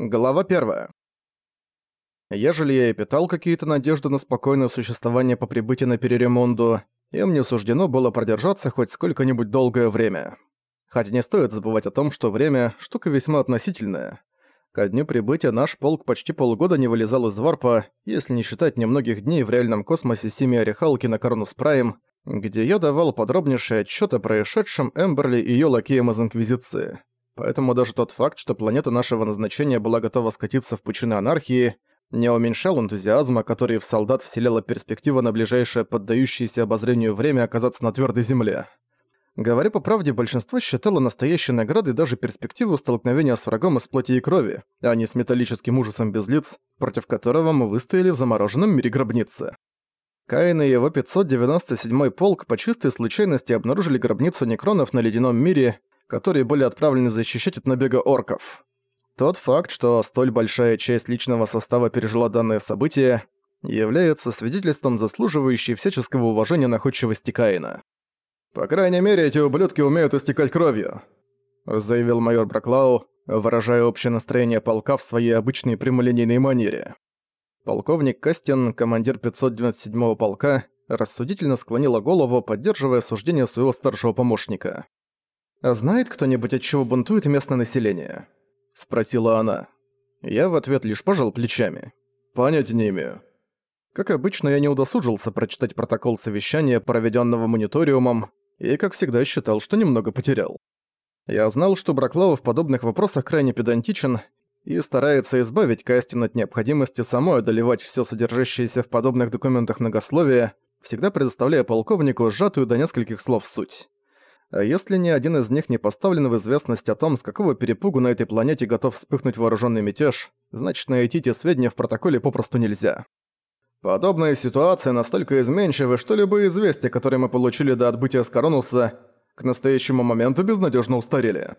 Глава 1. Ежели я и питал какие-то надежды на спокойное существование по прибытии на Переремонду, им не суждено было продержаться хоть сколько-нибудь долгое время. Хотя не стоит забывать о том, что время – штука весьма относительная. Ко дню прибытия наш полк почти полгода не вылезал из варпа, если не считать немногих дней в реальном космосе Семи Орехалки на Коронус Прайм, где я давал подробнейший отчет о происшедшем Эмберли и её лакеем из Инквизиции. Поэтому даже тот факт, что планета нашего назначения была готова скатиться в пучины анархии, не уменьшал энтузиазма, который в солдат вселяла перспектива на ближайшее поддающееся обозрению время оказаться на твердой земле. Говоря по правде, большинство считало настоящей наградой даже перспективу столкновения с врагом из плоти и крови, а не с металлическим ужасом без лиц, против которого мы выстояли в замороженном мире гробницы. Каин и его 597-й полк по чистой случайности обнаружили гробницу некронов на ледяном мире которые были отправлены защищать от набега орков. Тот факт, что столь большая часть личного состава пережила данное событие, является свидетельством заслуживающей всяческого уважения находчивости Каина. «По крайней мере, эти ублюдки умеют истекать кровью», заявил майор Браклау, выражая общее настроение полка в своей обычной прямолинейной манере. Полковник Кастин, командир 597-го полка, рассудительно склонила голову, поддерживая суждение своего старшего помощника. «А знает кто-нибудь, от чего бунтует местное население?» – спросила она. Я в ответ лишь пожал плечами. «Понятия не имею». Как обычно, я не удосужился прочитать протокол совещания, проведенного мониториумом, и, как всегда, считал, что немного потерял. Я знал, что Браклау в подобных вопросах крайне педантичен и старается избавить Кастин от необходимости самой одолевать все содержащееся в подобных документах многословие, всегда предоставляя полковнику сжатую до нескольких слов суть. А если ни один из них не поставлен в известность о том, с какого перепугу на этой планете готов вспыхнуть вооруженный мятеж, значит найти те сведения в протоколе попросту нельзя. Подобная ситуация настолько изменчива, что любые известия, которые мы получили до отбытия с Коронуса, к настоящему моменту безнадежно устарели.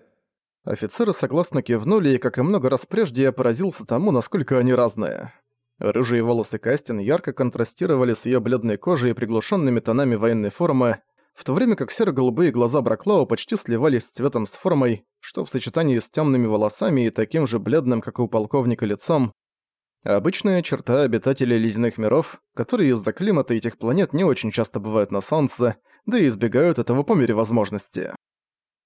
Офицеры согласно кивнули, и, как и много раз прежде, я поразился тому, насколько они разные. Рыжие волосы Кастин ярко контрастировали с ее бледной кожей и приглушенными тонами военной формы, в то время как серо-голубые глаза Браклау почти сливались с цветом с формой, что в сочетании с темными волосами и таким же бледным, как и у полковника, лицом, обычная черта обитателей ледяных миров, которые из-за климата этих планет не очень часто бывают на Солнце, да и избегают этого по мере возможности.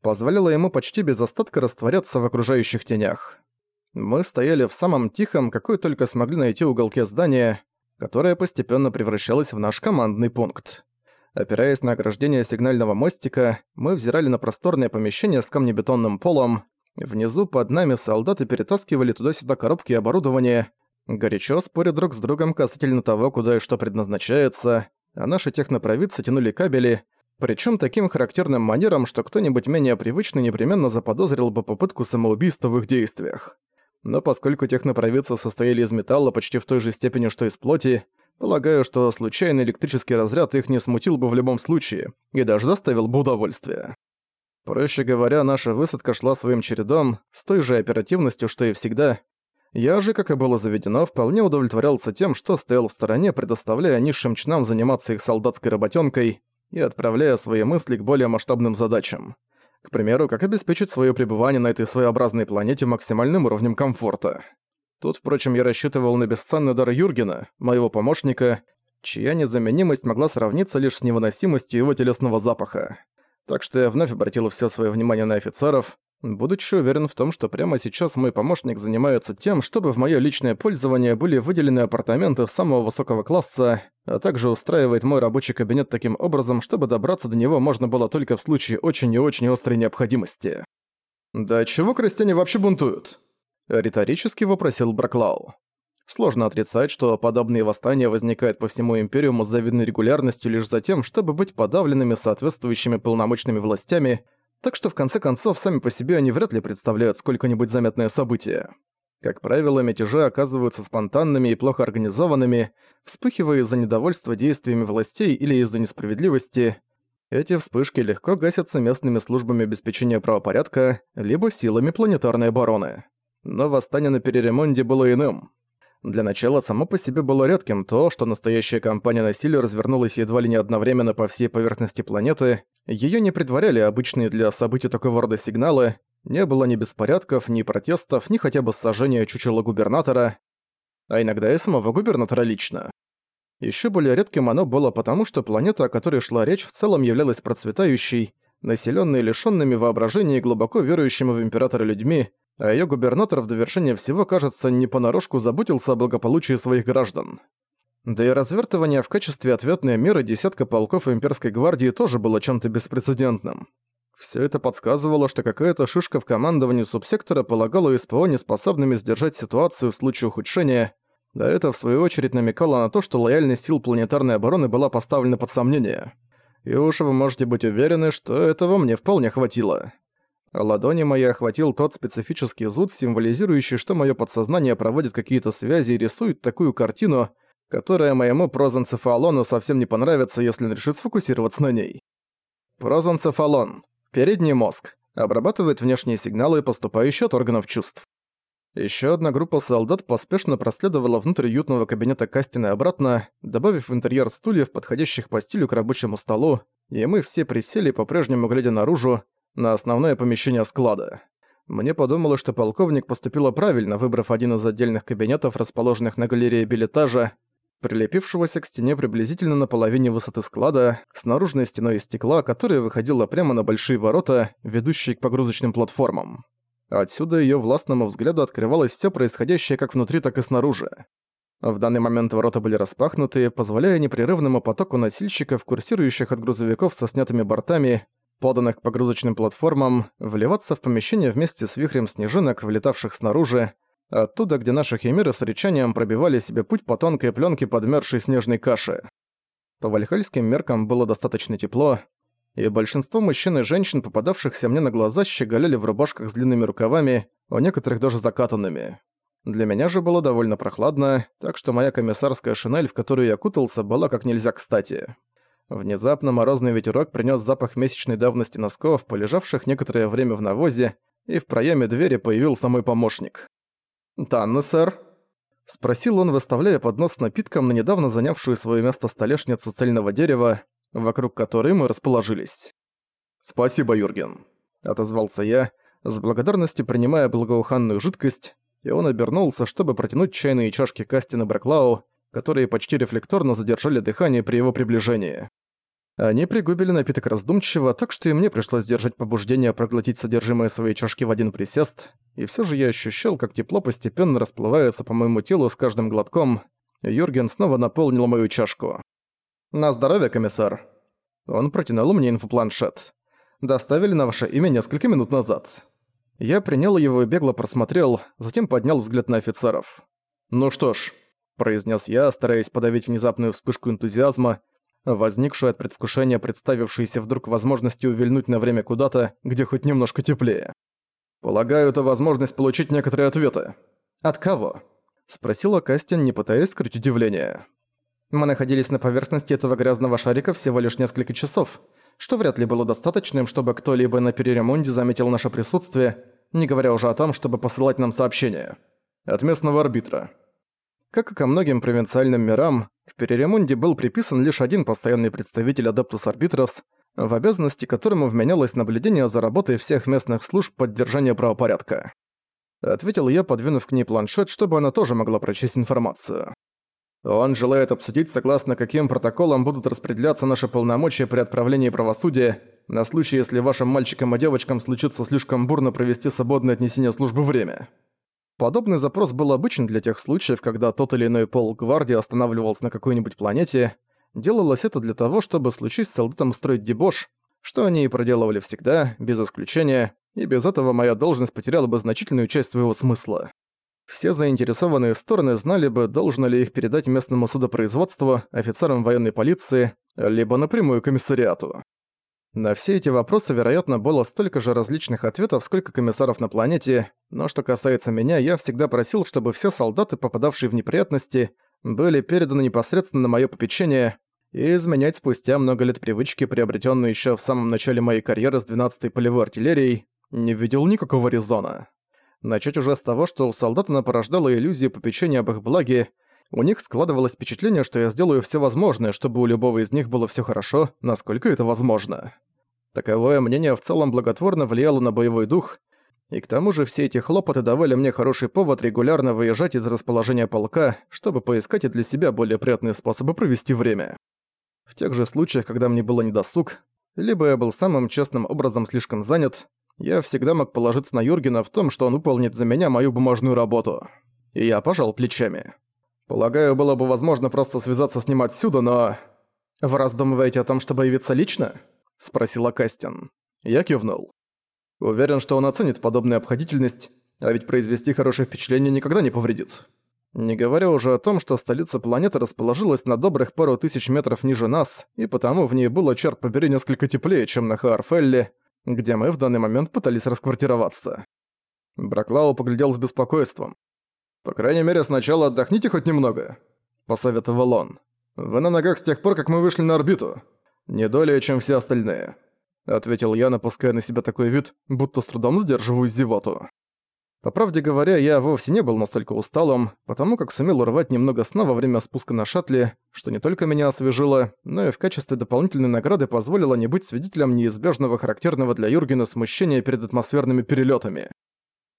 Позволило ему почти без остатка растворяться в окружающих тенях. Мы стояли в самом тихом, какой только смогли найти уголке здания, которое постепенно превращалось в наш командный пункт. Опираясь на ограждение сигнального мостика, мы взирали на просторное помещение с камнебетонным полом. Внизу под нами солдаты перетаскивали туда-сюда коробки и оборудование, горячо споря друг с другом касательно того, куда и что предназначается, а наши технопровидцы тянули кабели, причем таким характерным манером, что кто-нибудь менее привычный непременно заподозрил бы попытку самоубийства в их действиях. Но поскольку технопровидцы состояли из металла почти в той же степени, что из плоти, Полагаю, что случайный электрический разряд их не смутил бы в любом случае и даже доставил бы удовольствие. Проще говоря, наша высадка шла своим чередом, с той же оперативностью, что и всегда. Я же, как и было заведено, вполне удовлетворялся тем, что стоял в стороне, предоставляя низшим чинам заниматься их солдатской работенкой и отправляя свои мысли к более масштабным задачам. К примеру, как обеспечить свое пребывание на этой своеобразной планете максимальным уровнем комфорта. Тут, впрочем, я рассчитывал на бесценный дар Юргена, моего помощника, чья незаменимость могла сравниться лишь с невыносимостью его телесного запаха. Так что я вновь обратил все свое внимание на офицеров, будучи уверен в том, что прямо сейчас мой помощник занимается тем, чтобы в моё личное пользование были выделены апартаменты самого высокого класса, а также устраивает мой рабочий кабинет таким образом, чтобы добраться до него можно было только в случае очень и очень острой необходимости. «Да чего крестьяне вообще бунтуют?» Риторически вопросил Браклау. Сложно отрицать, что подобные восстания возникают по всему Империуму с завидной регулярностью лишь за тем, чтобы быть подавленными соответствующими полномочными властями, так что в конце концов сами по себе они вряд ли представляют сколько-нибудь заметное событие. Как правило, мятежи оказываются спонтанными и плохо организованными, вспыхивая из-за недовольства действиями властей или из-за несправедливости. Эти вспышки легко гасятся местными службами обеспечения правопорядка, либо силами планетарной обороны. Но восстание на Переремонде было иным. Для начала само по себе было редким то, что настоящая кампания насилия развернулась едва ли не одновременно по всей поверхности планеты. Её не предваряли обычные для событий такого рода сигналы, Не было ни беспорядков, ни протестов, ни хотя бы сожжения чучела губернатора, а иногда и самого губернатора лично. Еще более редким оно было потому, что планета, о которой шла речь, в целом являлась процветающей, населенной лишенными воображения и глубоко верующими в императора людьми, а ее губернатор в довершение всего, кажется, не понарошку заботился о благополучии своих граждан. Да и развертывание в качестве ответной меры десятка полков имперской гвардии тоже было чем-то беспрецедентным. Все это подсказывало, что какая-то шишка в командовании субсектора полагала СПО неспособными сдержать ситуацию в случае ухудшения, да это в свою очередь намекало на то, что лояльность сил планетарной обороны была поставлена под сомнение. И уж вы можете быть уверены, что этого мне вполне хватило. Ладони мои охватил тот специфический зуд, символизирующий, что мое подсознание проводит какие-то связи и рисует такую картину, которая моему прозенцефалону совсем не понравится, если он решит сфокусироваться на ней. Прозенцефалон. Передний мозг. Обрабатывает внешние сигналы, поступающие от органов чувств. Еще одна группа солдат поспешно проследовала внутрь уютного кабинета Кастина обратно, добавив в интерьер стульев, подходящих по стилю к рабочему столу, и мы все присели, по-прежнему глядя наружу, на основное помещение склада. Мне подумалось, что полковник поступила правильно, выбрав один из отдельных кабинетов, расположенных на галерее билетажа, прилепившегося к стене приблизительно на половине высоты склада, с наружной стеной из стекла, которая выходила прямо на большие ворота, ведущие к погрузочным платформам. Отсюда её властному взгляду открывалось всё происходящее как внутри, так и снаружи. В данный момент ворота были распахнуты, позволяя непрерывному потоку носильщиков, курсирующих от грузовиков со снятыми бортами, поданных погрузочным платформам, вливаться в помещение вместе с вихрем снежинок, влетавших снаружи, оттуда, где наши химеры с речанием пробивали себе путь по тонкой пленке подмерзшей снежной каши. По вальхальским меркам было достаточно тепло, и большинство мужчин и женщин, попадавшихся мне на глаза, щеголяли в рубашках с длинными рукавами, у некоторых даже закатанными. Для меня же было довольно прохладно, так что моя комиссарская шинель, в которую я кутался, была как нельзя кстати. Внезапно морозный ветерок принес запах месячной давности носков, полежавших некоторое время в навозе, и в проеме двери появился мой помощник. «Танны, сэр?» — спросил он, выставляя поднос с напитком на недавно занявшую свое место столешницу цельного дерева, вокруг которой мы расположились. «Спасибо, Юрген», — отозвался я, с благодарностью принимая благоуханную жидкость, и он обернулся, чтобы протянуть чайные чашки Кастина Браклау, которые почти рефлекторно задержали дыхание при его приближении. Они пригубили напиток раздумчиво, так что и мне пришлось сдержать побуждение проглотить содержимое своей чашки в один присест, и все же я ощущал, как тепло постепенно расплывается по моему телу с каждым глотком. Юрген снова наполнил мою чашку. «На здоровье, комиссар». Он протянул мне инфопланшет. «Доставили на ваше имя несколько минут назад». Я принял его и бегло просмотрел, затем поднял взгляд на офицеров. «Ну что ж», — произнес я, стараясь подавить внезапную вспышку энтузиазма, возникшую от предвкушения представившейся вдруг возможности увильнуть на время куда-то, где хоть немножко теплее. «Полагаю, это возможность получить некоторые ответы». «От кого?» — спросила Кастин, не пытаясь скрыть удивление. Мы находились на поверхности этого грязного шарика всего лишь несколько часов, что вряд ли было достаточным, чтобы кто-либо на переремонте заметил наше присутствие, не говоря уже о том, чтобы посылать нам сообщения. От местного арбитра. Как и ко многим провинциальным мирам, к переремонте был приписан лишь один постоянный представитель Адептус Арбитрос, в обязанности которому вменялось наблюдение за работой всех местных служб поддержания правопорядка. Ответил я, подвинув к ней планшет, чтобы она тоже могла прочесть информацию. Он желает обсудить, согласно каким протоколам будут распределяться наши полномочия при отправлении правосудия, на случай, если вашим мальчикам и девочкам случится слишком бурно провести свободное отнесение службы время. Подобный запрос был обычен для тех случаев, когда тот или иной пол гвардии останавливался на какой-нибудь планете. Делалось это для того, чтобы случись с солдатом устроить дебош, что они и проделывали всегда, без исключения, и без этого моя должность потеряла бы значительную часть своего смысла. Все заинтересованные стороны знали бы, должно ли их передать местному судопроизводству, офицерам военной полиции, либо напрямую комиссариату. На все эти вопросы, вероятно, было столько же различных ответов, сколько комиссаров на планете, но что касается меня, я всегда просил, чтобы все солдаты, попадавшие в неприятности, были переданы непосредственно на моё попечение и изменять спустя много лет привычки, приобретённые ещё в самом начале моей карьеры с 12-й полевой артиллерией, не видел никакого резона. Начать уже с того, что у солдат она иллюзию попечения об их благе, у них складывалось впечатление, что я сделаю все возможное, чтобы у любого из них было все хорошо, насколько это возможно. Таковое мнение в целом благотворно влияло на боевой дух, И к тому же все эти хлопоты давали мне хороший повод регулярно выезжать из расположения полка, чтобы поискать и для себя более приятные способы провести время. В тех же случаях, когда мне было недосуг, либо я был самым честным образом слишком занят, я всегда мог положиться на Юргена в том, что он выполнит за меня мою бумажную работу. И я пожал плечами. Полагаю, было бы возможно просто связаться с ним отсюда, но... «Вы раздумываете о том, чтобы явиться лично?» — спросила Кастин. Я кивнул. Уверен, что он оценит подобную обходительность, а ведь произвести хорошее впечатление никогда не повредит. Не говоря уже о том, что столица планеты расположилась на добрых пару тысяч метров ниже нас, и потому в ней было, черт побери, несколько теплее, чем на Хаарфелле, где мы в данный момент пытались расквартироваться. Браклау поглядел с беспокойством. «По крайней мере, сначала отдохните хоть немного», — посоветовал он. «Вы на ногах с тех пор, как мы вышли на орбиту. Не долее, чем все остальные». — ответил я, напуская на себя такой вид, будто с трудом сдерживаю зевоту. По правде говоря, я вовсе не был настолько усталым, потому как сумел урвать немного сна во время спуска на шаттле, что не только меня освежило, но и в качестве дополнительной награды позволило не быть свидетелем неизбежного характерного для Юргена смущения перед атмосферными перелетами.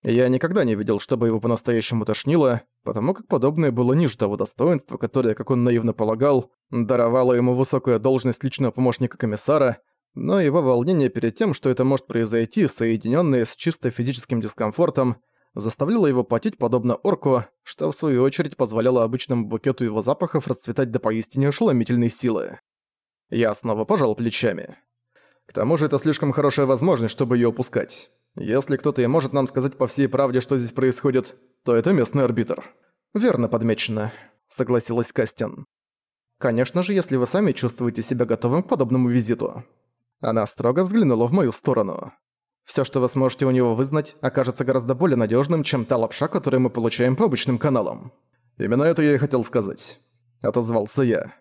Я никогда не видел, чтобы его по-настоящему тошнило, потому как подобное было ниже того достоинства, которое, как он наивно полагал, даровало ему высокую должность личного помощника комиссара — но его волнение перед тем, что это может произойти, соединённое с чисто физическим дискомфортом, заставляло его потеть подобно орку, что в свою очередь позволяло обычному букету его запахов расцветать до поистине ошеломительной силы. Я снова пожал плечами. К тому же это слишком хорошая возможность, чтобы её упускать. Если кто-то и может нам сказать по всей правде, что здесь происходит, то это местный арбитр. Верно подмечено, согласилась Кастин. Конечно же, если вы сами чувствуете себя готовым к подобному визиту. Она строго взглянула в мою сторону. Всё, что вы сможете у него вызнать, окажется гораздо более надёжным, чем та лапша, которую мы получаем по обычным каналам. Именно это я и хотел сказать. Отозвался я.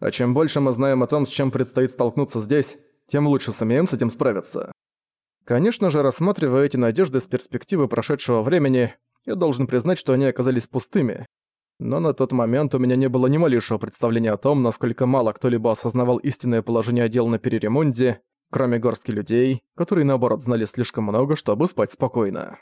А чем больше мы знаем о том, с чем предстоит столкнуться здесь, тем лучше сумеем с этим справиться. Конечно же, рассматривая эти надежды с перспективы прошедшего времени, я должен признать, что они оказались пустыми. Но на тот момент у меня не было ни малейшего представления о том, насколько мало кто-либо осознавал истинное положение дел на переремонте, кроме горстки людей, которые наоборот знали слишком много, чтобы спать спокойно.